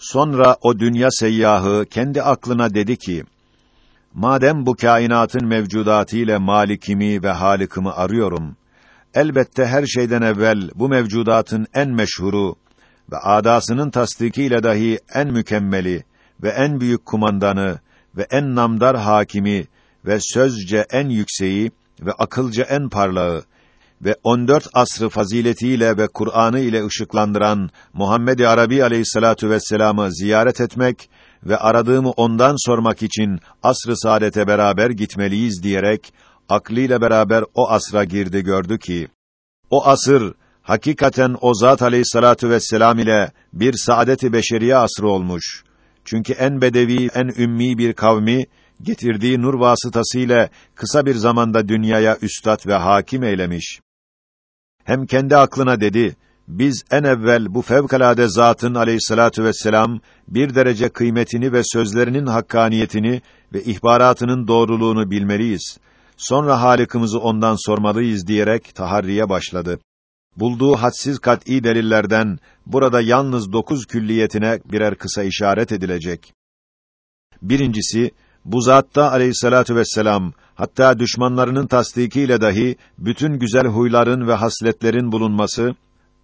Sonra o dünya seyyahı kendi aklına dedi ki, Madem bu kainatın mevcudatı ile malikimi ve halikimi arıyorum, elbette her şeyden evvel bu mevcudatın en meşhuru ve adasının tasdikiyle dahi en mükemmeli ve en büyük kumandanı ve en namdar hakimi ve sözce en yükseği ve akılca en parlağı ve 14 asrı faziletiyle ve Kur'an'ı ile ışıklandıran Muhammed-i Arabi aleyhissalatu vesselam'ı ziyaret etmek ve aradığımı ondan sormak için asr-ı saadete beraber gitmeliyiz diyerek aklıyla beraber o asra girdi gördü ki o asır hakikaten o zat aleyhissalatu vesselam ile bir saadet-i beşeriye asrı olmuş. Çünkü en bedevi, en ümmi bir kavmi getirdiği nur vasıtasıyla kısa bir zamanda dünyaya üstad ve hakim eylemiş. Hem kendi aklına dedi, biz en evvel bu fevkalade zatın aleyhissalatu vesselam bir derece kıymetini ve sözlerinin hakkaniyetini ve ihbaratının doğruluğunu bilmeliyiz. Sonra halikimizi ondan sormalıyız diyerek taharriye başladı. Bulduğu hadsiz kat'î delillerden burada yalnız dokuz külliyetine birer kısa işaret edilecek. Birincisi, bu zatta aleyhissalatu vesselam hatta düşmanlarının tasdikiyle dahi bütün güzel huyların ve hasletlerin bulunması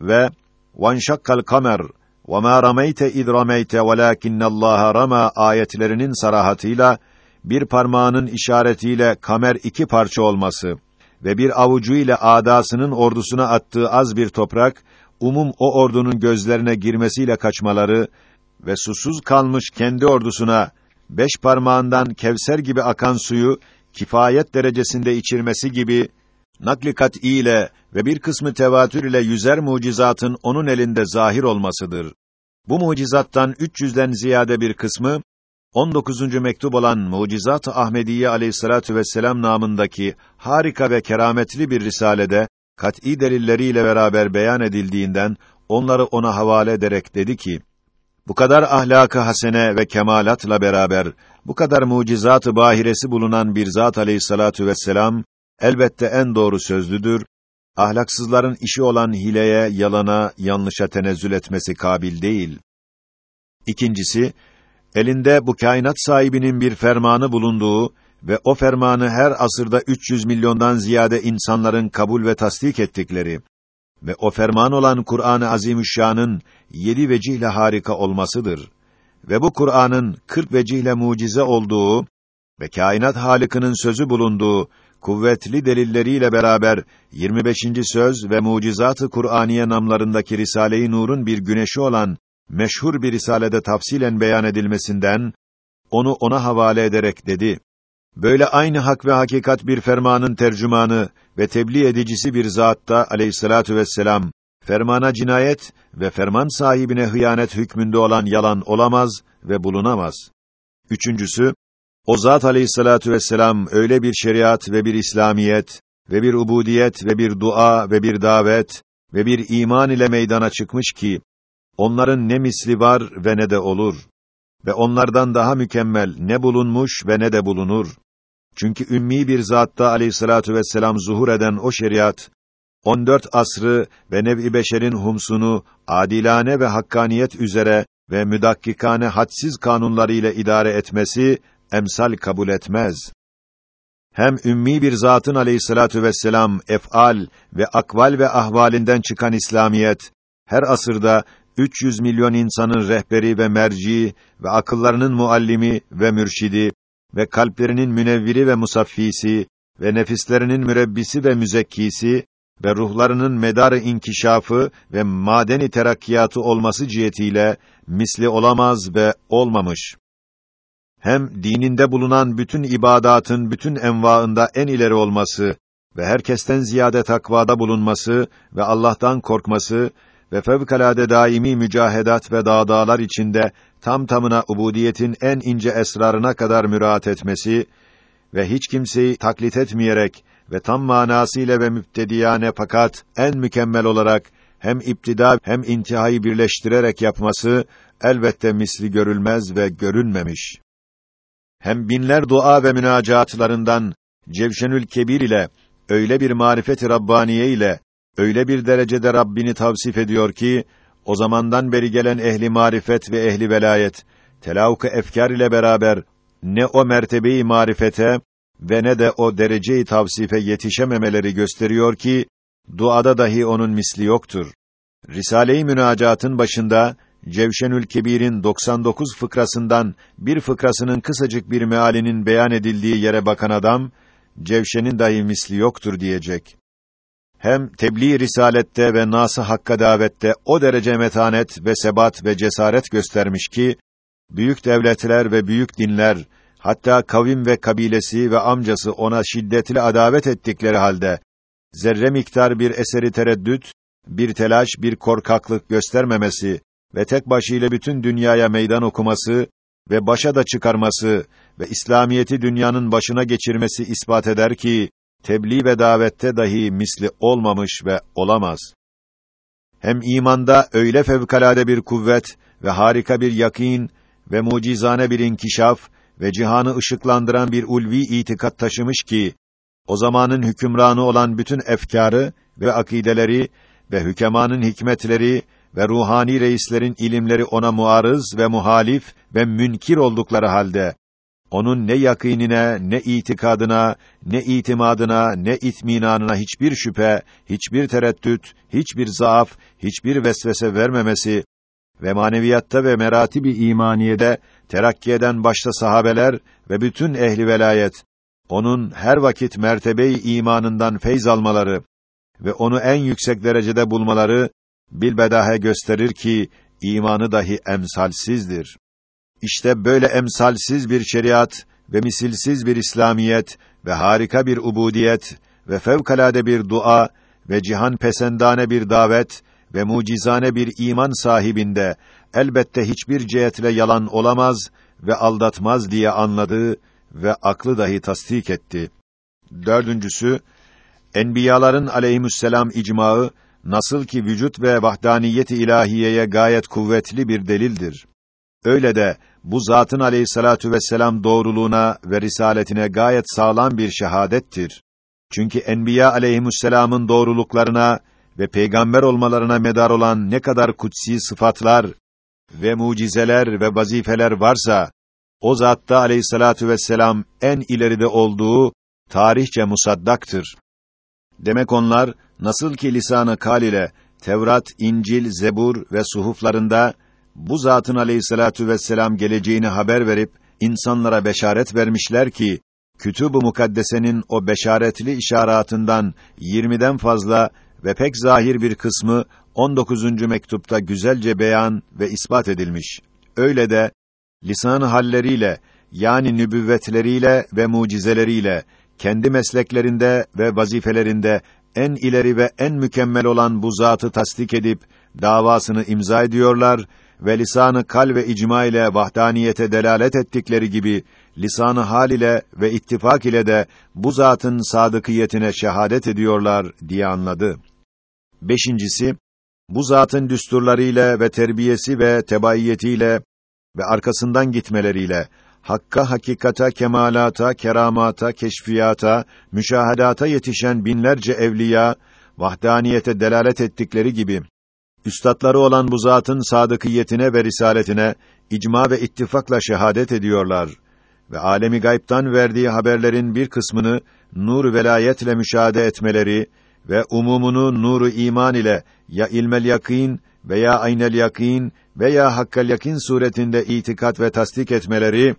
ve vanşakkal kamer ve ma rameyte id rameyte velakinnallaha rama ayetlerinin sarahatıyla bir parmağının işaretiyle kamer iki parça olması ve bir avucu ile adasının ordusuna attığı az bir toprak umum o ordunun gözlerine girmesiyle kaçmaları ve susuz kalmış kendi ordusuna beş parmağından kevser gibi akan suyu kifayet derecesinde içirmesi gibi nakli ile ve bir kısmı tevatür ile yüzer mucizatın onun elinde zahir olmasıdır. Bu mucizattan 300'den ziyade bir kısmı 19. mektup olan Mucizat-ı Ahmediye Aleyhissalatu vesselam namındaki harika ve kerametli bir risalede kat'î delilleriyle beraber beyan edildiğinden onları ona havale ederek dedi ki: Bu kadar ahlakı hasene ve kemalatla beraber bu kadar mucizat-ı bahiresi bulunan bir zat Aleyhissalatu vesselam elbette en doğru sözlüdür. Ahlaksızların işi olan hileye, yalana, yanlışa tenezzül etmesi kabil değil. İkincisi, elinde bu kainat sahibinin bir fermanı bulunduğu ve o fermanı her asırda 300 milyondan ziyade insanların kabul ve tasdik ettikleri ve o ferman olan Kur'an-ı Azimüşşan'ın yedi vecihle harika olmasıdır. Ve bu Kur'an'ın 40 vecihle mucize olduğu ve kainat halikinin sözü bulunduğu kuvvetli delilleriyle beraber 25. söz ve mucizat-ı Kur'aniye namlarındaki Risale-i Nur'un bir güneşi olan meşhur bir risalede tafsilen beyan edilmesinden onu ona havale ederek dedi. Böyle aynı hak ve hakikat bir fermanın tercümanı ve tebliğ edicisi bir zatta aleyhissalatu vesselam fermana cinayet ve ferman sahibine hıyanet hükmünde olan yalan olamaz ve bulunamaz. Üçüncüsü, o zat aleyhissalatu vesselam öyle bir şeriat ve bir İslamiyet ve bir ubudiyet ve bir dua ve bir davet ve bir iman ile meydana çıkmış ki onların ne misli var ve ne de olur ve onlardan daha mükemmel ne bulunmuş ve ne de bulunur. Çünkü ümmi bir zatta aleyhissalatu vesselam zuhur eden o şeriat 14 asrı ve nev-i beşerin humsunu adilane ve hakkaniyet üzere ve müdakkikane hadsiz kanunlarıyla idare etmesi emsal kabul etmez. Hem ümmi bir zatın aleyhissalatu vesselam ef'al ve akval ve ahvalinden çıkan İslamiyet her asırda 300 milyon insanın rehberi ve merci ve akıllarının muallimi ve mürşidi ve kalplerinin münevviri ve musaffisi ve nefislerinin mürebbisi ve müzekkisi ve ruhlarının medarı inkişafı ve madeni terakkiyatı olması cihetiyle misli olamaz ve olmamış. Hem dininde bulunan bütün ibadatın bütün envaında en ileri olması ve herkesten ziyade takvada bulunması ve Allah'tan korkması ve fevkalade daimi mücahedat ve dağdağlar içinde tam tamına ubudiyetin en ince esrarına kadar müraat etmesi ve hiç kimseyi taklit etmeyerek ve tam manasıyla ve müptediyane fakat en mükemmel olarak hem iptida hem intihayı birleştirerek yapması elbette misli görülmez ve görünmemiş. Hem binler dua ve münacatlarından Cevşenül Kebir ile öyle bir marifet-i rabbaniye ile öyle bir derecede Rabbini tavsif ediyor ki o zamandan beri gelen ehli marifet ve ehli velayet, telavuk efkar ile beraber, ne o mertebeyi marifete ve ne de o dereceyi tavsife yetişememeleri gösteriyor ki, duada dahi onun misli yoktur. Risale-i Münacat'ın başında, Cevşenül Kebir'in 99 fıkrasından bir fıkrasının kısacık bir mealinin beyan edildiği yere bakan adam, Cevşen'in dahi misli yoktur diyecek. Hem tebliğ risalette ve nas hakka davette o derece metanet ve sebat ve cesaret göstermiş ki, büyük devletler ve büyük dinler, hatta kavim ve kabilesi ve amcası ona şiddetli adavet ettikleri halde, zerre miktar bir eseri tereddüt, bir telaş, bir korkaklık göstermemesi ve tek başıyla bütün dünyaya meydan okuması ve başa da çıkarması ve İslamiyeti dünyanın başına geçirmesi ispat eder ki tebliğ ve davette dahi misli olmamış ve olamaz. Hem imanda öyle fevkalade bir kuvvet ve harika bir yakin ve mucizane bir inkişaf ve cihanı ışıklandıran bir ulvi itikat taşımış ki o zamanın hükümranı olan bütün efkarı ve akideleri ve hükemanın hikmetleri ve ruhani reislerin ilimleri ona muarız ve muhalif ve münkir oldukları halde onun ne yakinine, ne itikadına, ne itimadına, ne itminanına hiçbir şüphe, hiçbir tereddüt, hiçbir zaaf, hiçbir vesvese vermemesi ve maneviyatta ve meratibi imaniyede terakki eden başta sahabeler ve bütün ehli velayet onun her vakit mertebeyi imanından feyz almaları ve onu en yüksek derecede bulmaları bilbedahe gösterir ki imanı dahi emsalsizdir. İşte böyle emsalsiz bir şeriat ve misilsiz bir İslamiyet ve harika bir ubudiyet ve fevkalade bir dua ve cihan pesendane bir davet ve mucizane bir iman sahibinde elbette hiçbir cihetle yalan olamaz ve aldatmaz diye anladı ve aklı dahi tasdik etti. Dördüncüsü, enbiyaların aleyhisselam icmağı nasıl ki vücut ve vahdaniyet-i ilahiyeye gayet kuvvetli bir delildir. Öyle de bu zatın aleyhissalatu vesselam doğruluğuna ve risaletine gayet sağlam bir şehadettir. Çünkü enbiya aleyhisselam'ın doğruluklarına ve peygamber olmalarına medar olan ne kadar kutsi sıfatlar ve mucizeler ve vazifeler varsa o zatta aleyhissalatu vesselam en ileride olduğu tarihçe musaddaktır. Demek onlar nasıl ki lisanı kal ile Tevrat, İncil, Zebur ve suhuflarında bu zatın aleyhissalatu vesselam geleceğini haber verip insanlara beşaret vermişler ki Kütüb-ü Mukaddese'nin o beşaretli işaretından 20'den fazla ve pek zahir bir kısmı 19. mektupta güzelce beyan ve ispat edilmiş. Öyle de lisan halleriyle yani nübüvvetleriyle ve mucizeleriyle kendi mesleklerinde ve vazifelerinde en ileri ve en mükemmel olan bu zatı tasdik edip davasını imza ediyorlar ve lisanı kal ve icma ile vahdaniyete delalet ettikleri gibi lisanı hal ile ve ittifak ile de bu zatın sadıkiyetine şehadet ediyorlar diye anladı. Beşincisi, bu zatın düsturlarıyla ve terbiyesi ve tebaiyetiyle ve arkasından gitmeleriyle hakka, hakikata, kemalata, keramata, keşfiyata, müşahadata yetişen binlerce evliya vahdaniyete delalet ettikleri gibi üstatları olan bu zatın sadıkiyetine ve risaletine icma ve ittifakla şehadet ediyorlar ve alemi gaybtan verdiği haberlerin bir kısmını nur velayetle müşahede etmeleri ve umumunu nuru iman ile ya ilmel yakîn veya aynel yakîn veya hakkal yakin suretinde itikat ve tasdik etmeleri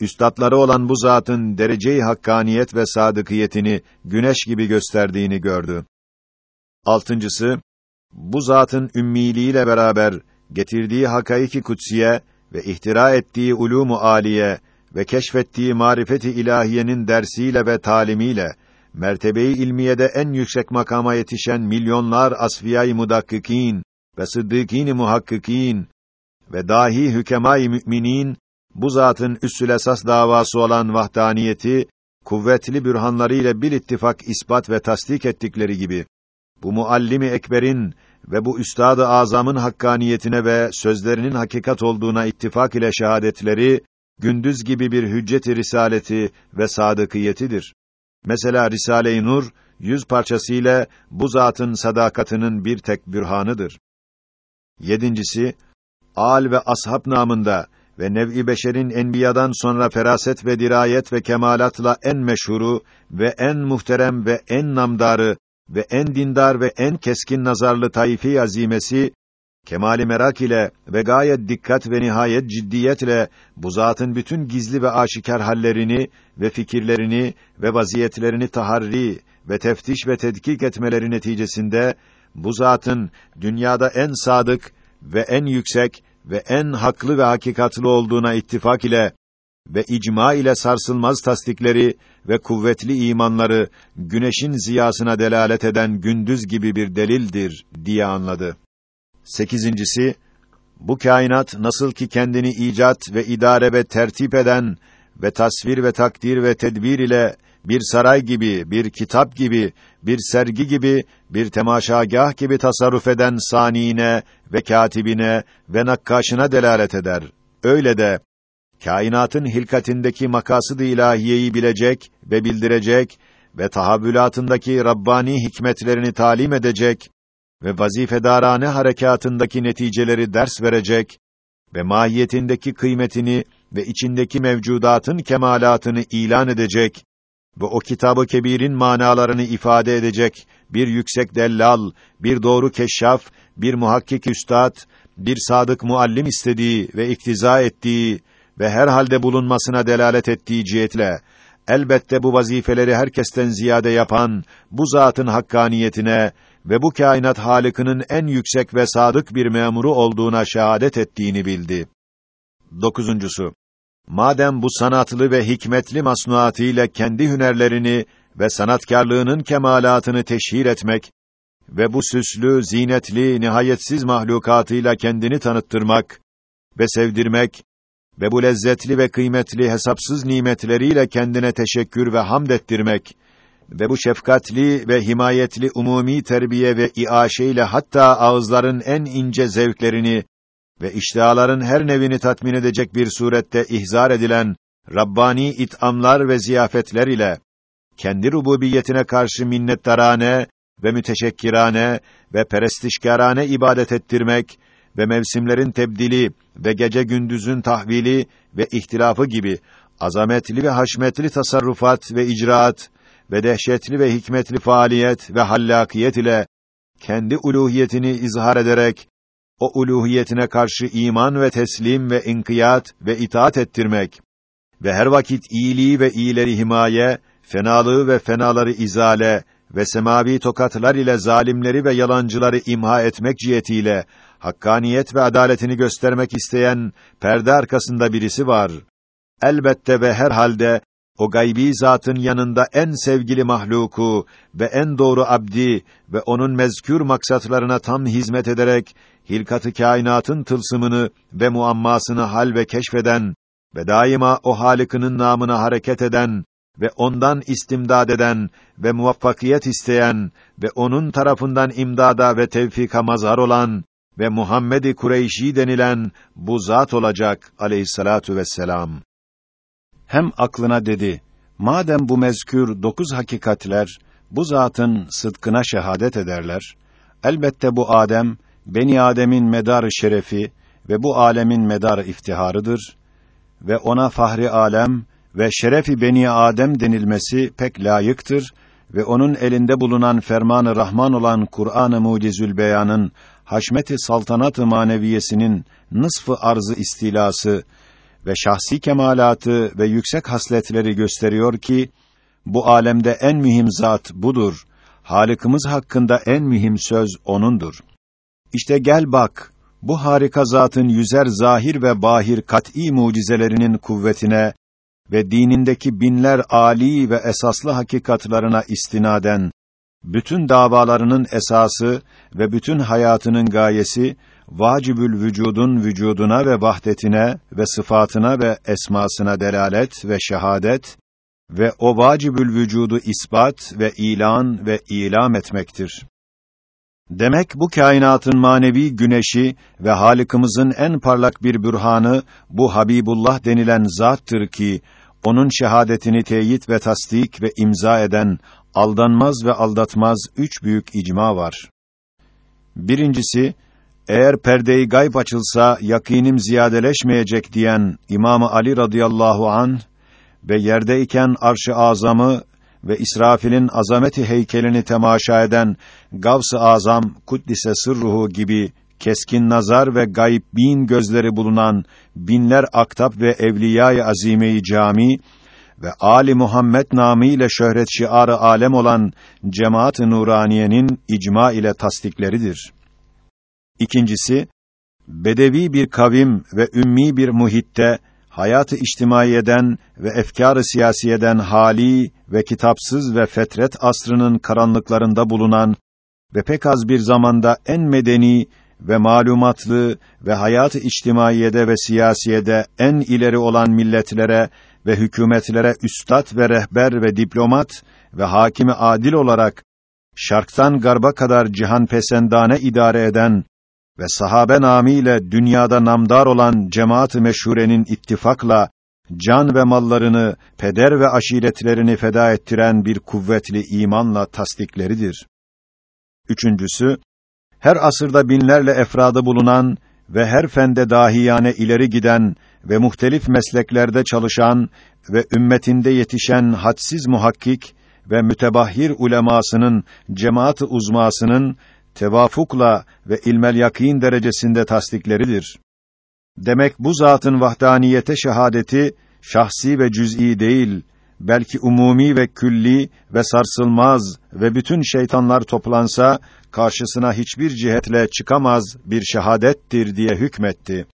üstatları olan bu zatın derece-i hakkaniyet ve sadıkiyetini güneş gibi gösterdiğini gördü. Altıncısı, bu zatın ümmiliğiyle beraber getirdiği hakaiki kutsiye ve ihtira ettiği ulûmu âliye ve keşfettiği marifeti ilahiyenin dersiyle ve talimiyle mertebeyi ilmiyede en yüksek makama yetişen milyonlar asfiyay mudakkikin ve sıddıkîn muhakkikin ve dahi hükemâ-i müminin bu zatın üssül esas davası olan vahdaniyeti kuvvetli bürhanlarıyla bir ittifak ispat ve tasdik ettikleri gibi bu muallimi ekberin ve bu üstad-ı azamın hakkaniyetine ve sözlerinin hakikat olduğuna ittifak ile şehadetleri gündüz gibi bir hüccet-i risaleti ve sadıkiyetidir. Mesela Risale-i Nur yüz parçasıyla bu zatın sadakatinin bir tek bürhanıdır. Yedincisi, al ve ashab namında ve nev'i beşerin enbiyadan sonra feraset ve dirayet ve kemalatla en meşhuru ve en muhterem ve en namdarı ve en dindar ve en keskin nazarlı taifi azimesi kemali merak ile ve gayet dikkat ve nihayet ciddiyetle bu zatın bütün gizli ve aşikar hallerini ve fikirlerini ve vaziyetlerini taharri ve teftiş ve tedkik etmeleri neticesinde bu zatın dünyada en sadık ve en yüksek ve en haklı ve hakikatlı olduğuna ittifak ile ve icma ile sarsılmaz tasdikleri ve kuvvetli imanları güneşin ziyasına delalet eden gündüz gibi bir delildir diye anladı. Sekizincisi, bu kainat nasıl ki kendini icat ve idare ve tertip eden ve tasvir ve takdir ve tedbir ile bir saray gibi, bir kitap gibi, bir sergi gibi, bir temaşagah gibi tasarruf eden sanine ve katibine ve nakkaşına delalet eder. Öyle de kainatın hilkatindeki makasıd-ı ilahiyeyi bilecek ve bildirecek ve tahavvülatındaki rabbani hikmetlerini talim edecek ve vazifedarane harekatındaki neticeleri ders verecek ve mahiyetindeki kıymetini ve içindeki mevcudatın kemalatını ilan edecek ve o kitabı kebirin manalarını ifade edecek bir yüksek dellal, bir doğru keşşaf, bir muhakkik üstad, bir sadık muallim istediği ve iktiza ettiği ve her halde bulunmasına delalet ettiği cihetle elbette bu vazifeleri herkesten ziyade yapan bu zatın hakkaniyetine ve bu kainat halikinin en yüksek ve sadık bir memuru olduğuna şehadet ettiğini bildi. Dokuzuncusu, madem bu sanatlı ve hikmetli masnuatıyla kendi hünerlerini ve sanatkarlığının kemalatını teşhir etmek ve bu süslü, zinetli, nihayetsiz mahlukatıyla kendini tanıttırmak ve sevdirmek ve bu lezzetli ve kıymetli hesapsız nimetleriyle kendine teşekkür ve hamd ettirmek ve bu şefkatli ve himayetli umumi terbiye ve iaşe ile hatta ağızların en ince zevklerini ve iştihaların her nevini tatmin edecek bir surette ihzar edilen Rabbani it'amlar ve ziyafetler ile kendi rububiyetine karşı minnettarane ve müteşekkirane ve perestişkarane ibadet ettirmek ve mevsimlerin tebdili ve gece gündüzün tahvili ve ihtilafı gibi azametli ve haşmetli tasarrufat ve icraat ve dehşetli ve hikmetli faaliyet ve hallakiyet ile kendi uluhiyetini izhar ederek o uluhiyetine karşı iman ve teslim ve inkiyat ve itaat ettirmek ve her vakit iyiliği ve iyileri himaye, fenalığı ve fenaları izale ve semavi tokatlar ile zalimleri ve yalancıları imha etmek cihetiyle hakkaniyet ve adaletini göstermek isteyen perde arkasında birisi var. Elbette ve her halde o gaybi zatın yanında en sevgili mahluku ve en doğru abdi ve onun mezkür maksatlarına tam hizmet ederek hilkatı kainatın tılsımını ve muammasını hal ve keşfeden ve daima o Halık'ının namına hareket eden ve ondan istimdad eden ve muvaffakiyet isteyen ve onun tarafından imdada ve tevfika mazhar olan ve Muhammed-i Kureyşi denilen bu zat olacak aleyhissalatu vesselam. Hem aklına dedi, madem bu mezkür dokuz hakikatler, bu zatın sıdkına şehadet ederler, elbette bu Adem, Beni Adem'in medarı şerefi ve bu alemin medarı iftiharıdır ve ona fahri alem ve şerefi Beni Adem denilmesi pek layıktır ve onun elinde bulunan fermanı Rahman olan Kur'an-ı Mucizül Beyan'ın haşmeti saltanat-ı maneviyesinin nısfı arzı istilası ve şahsi kemalatı ve yüksek hasletleri gösteriyor ki bu alemde en mühim zat budur. Halıkımız hakkında en mühim söz onundur. İşte gel bak, bu harika zatın yüzer zahir ve bahir kat'î mucizelerinin kuvvetine ve dinindeki binler âli ve esaslı hakikatlarına istinaden bütün davalarının esası ve bütün hayatının gayesi vacibül vücudun vücuduna ve vahdetine ve sıfatına ve esmasına delalet ve şehadet ve o vacibül vücudu ispat ve ilan ve ilam etmektir. Demek bu kainatın manevi güneşi ve Halık'ımızın en parlak bir bürhanı bu Habibullah denilen zattır ki onun şehadetini teyit ve tasdik ve imza eden aldanmaz ve aldatmaz üç büyük icma var. Birincisi, eğer perdeyi gayb açılsa yakinim ziyadeleşmeyecek diyen İmam Ali radıyallahu an ve yerdeyken arş-ı azamı ve İsrafil'in azameti heykelini temaşa eden Gavs-ı Azam kuddise sırruhu gibi keskin nazar ve gayb bin gözleri bulunan binler aktap ve evliya-i azime cami ve Ali Muhammed namı ile şöhret şiarı alem olan Cemaat-ı Nuraniye'nin icma ile tasdikleridir. İkincisi, bedevi bir kavim ve ümmi bir muhitte hayatı içtimaiyeden ve efkâr-ı siyasiyeden hali ve kitapsız ve fetret asrının karanlıklarında bulunan ve pek az bir zamanda en medeni ve malumatlı ve hayat-ı içtimaiyede ve siyasiyede en ileri olan milletlere ve hükümetlere üstad ve rehber ve diplomat ve hakimi adil olarak şarktan garba kadar cihan pesendane idare eden ve sahabe namiyle dünyada namdar olan cemaat-ı meşhurenin ittifakla can ve mallarını, peder ve aşiretlerini feda ettiren bir kuvvetli imanla tasdikleridir. Üçüncüsü, her asırda binlerle efradı bulunan ve her fende dahiyane ileri giden ve muhtelif mesleklerde çalışan ve ümmetinde yetişen hadsiz muhakkik ve mütebahhir ulemasının, cemaat-ı uzmasının tevafukla ve ilmel yakin derecesinde tasdikleridir. Demek bu zatın vahdaniyete şehadeti şahsi ve cüz'i değil, belki umumi ve külli ve sarsılmaz ve bütün şeytanlar toplansa karşısına hiçbir cihetle çıkamaz bir şehadettir diye hükmetti.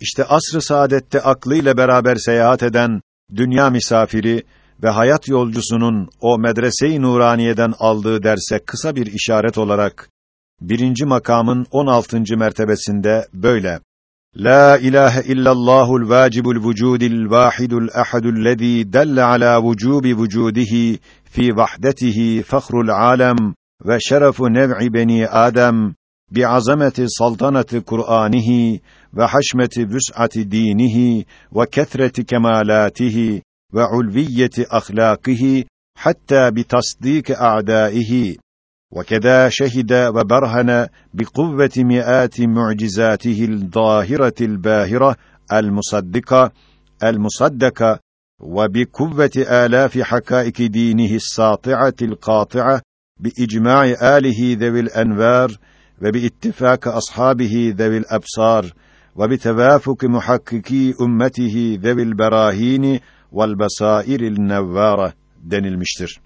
İşte asr-ı saadette aklıyla beraber seyahat eden dünya misafiri ve hayat yolcusunun o medrese-i nuraniyeden aldığı derse kısa bir işaret olarak birinci makamın 16. mertebesinde böyle La ilahe illallahul vacibul vücudil vahidul ahadul lezî delle ala vücubi vücudihi fi vahdetihi fakhrul alem ve şerefu nev'i beni Adem bi'azameti saltanati Kur'anihi ve haşmeti vüs'ati dinihi ve kethreti kemalatihi ve ulviyeti ahlakihi hatta bi tasdik a'daihi وكذا شهد وبرهن بقوة مئات معجزاته الظاهرة الباهرة المصدقة المصدقة وبقوة آلاف حقائق دينه الساطعة القاطعة بإجماع آله ذوي الأنوار وباتفاق أصحابه ذوي الأبصار وبتوافق محققي أمته ذوي البراهين والبصائر النوارة denilmiştir.